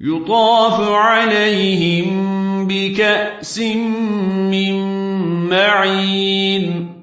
يطاف عليهم بكأس من معين